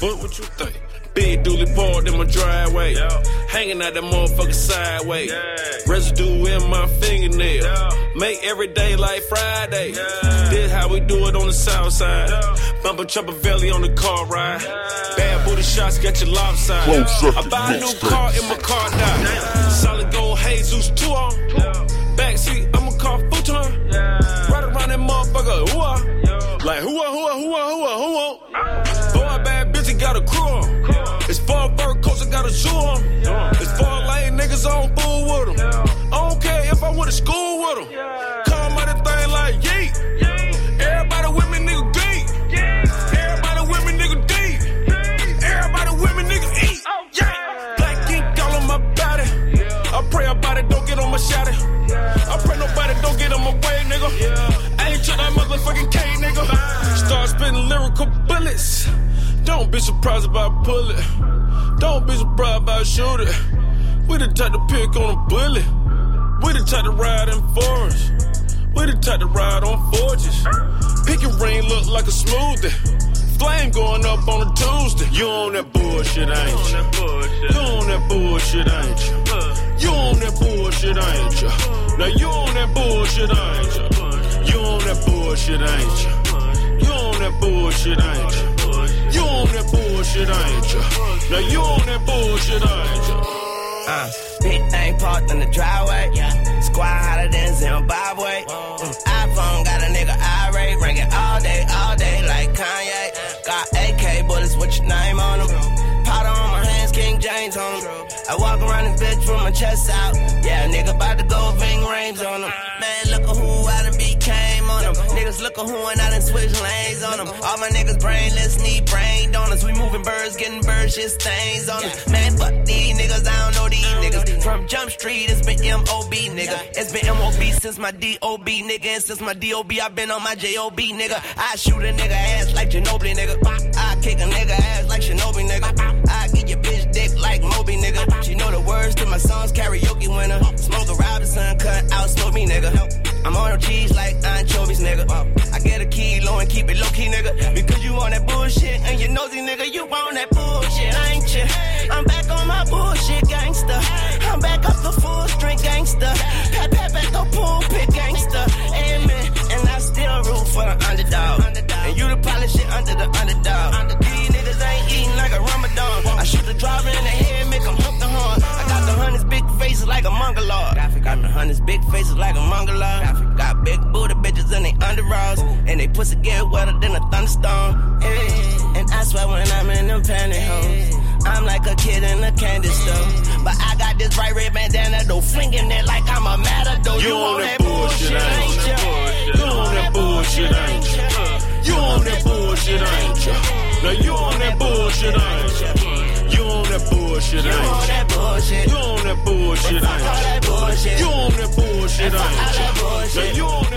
But what you think? Big dually parked in my driveway. Yeah. Hanging out that motherfucker sideways. Yeah. Residue in my fingernail. Yeah. Make every day like Friday. This how we do it on the south side. Bump a chopper belly on the car ride. Bad booty shots got your lopside. I buy a new car in my car now. Solid gold Jesus 2 on. Backseat, I'ma call futon. Right around that motherfucker. Who are? Like who are, who are, who are, got a crew on. It's four fur coats, I got a shoe on. It's four lane niggas on fool with them. I don't care if I went to school with them. Out the thing like yeet. Everybody with me, nigga deep. Everybody with me, nigga deep. Everybody with me, nigga eat. Yeah. Black ink all on my body. I pray about it, don't get on my shotty. I pray nobody don't get on my way, nigga. I ain't that motherfucking K, nigga. Start spitting lyrical bullets. Don't be surprised if I pull it. Don't be surprised if I shoot it. We the type to pick on a bullet. We the type to ride in forests. We the type to ride on forges. Pick your ring look like a smoothie. Flame going up on a Tuesday. You on that bullshit, ain't you? You on that bullshit, ain't you? You on that bullshit, ain't you? Now you on that bullshit, ain't you? You on that bullshit, ain't you? You on that bullshit, ain't you? You on that bullshit, ain't you? Now you on that bullshit, ain't you? Uh, big thing parked in the driveway. Yeah. Squad hotter than Zimbabwe. Mm, iPhone got a nigga irate, ringing all day, all day like Kanye. Got AK bullets with your name on them. Powder on my hands, King James on them. I walk around this bitch with my chest out. Yeah, nigga about to go ving look at who and I done switch lanes on them. All my niggas brainless, need brain donors. We moving birds, getting bird shit stains on us. Man, fuck these niggas, I don't know these niggas. From Jump Street, it's been MOB, nigga. It's been MOB since my DOB, nigga. And since my DOB, i been on my JOB, nigga. I shoot a nigga ass like Ginobili, nigga. I kick a nigga ass like Shinobi, nigga. I get your bitch dick like Moby, nigga. She know the words to my songs, karaoke winner. Smoke a Robinson, cut out, smoke me, nigga. I'm on them cheese like anchovies, nigga. Pussy get wetter than a thunderstorm. Hey, and I swear when I'm in them pantyhose. I'm like a kid in a candy store. But I got this bright red bandana, though, flinging it like I'm a matador. You, you on that bullshit, ain't you? You on that bullshit, ain't you? You on that bullshit, ain't you? Now you on that bullshit, ain't you? You on that bullshit, ain't you? You on that bullshit, you on that bullshit, ain't you? You on that bullshit, ain't you? Now you on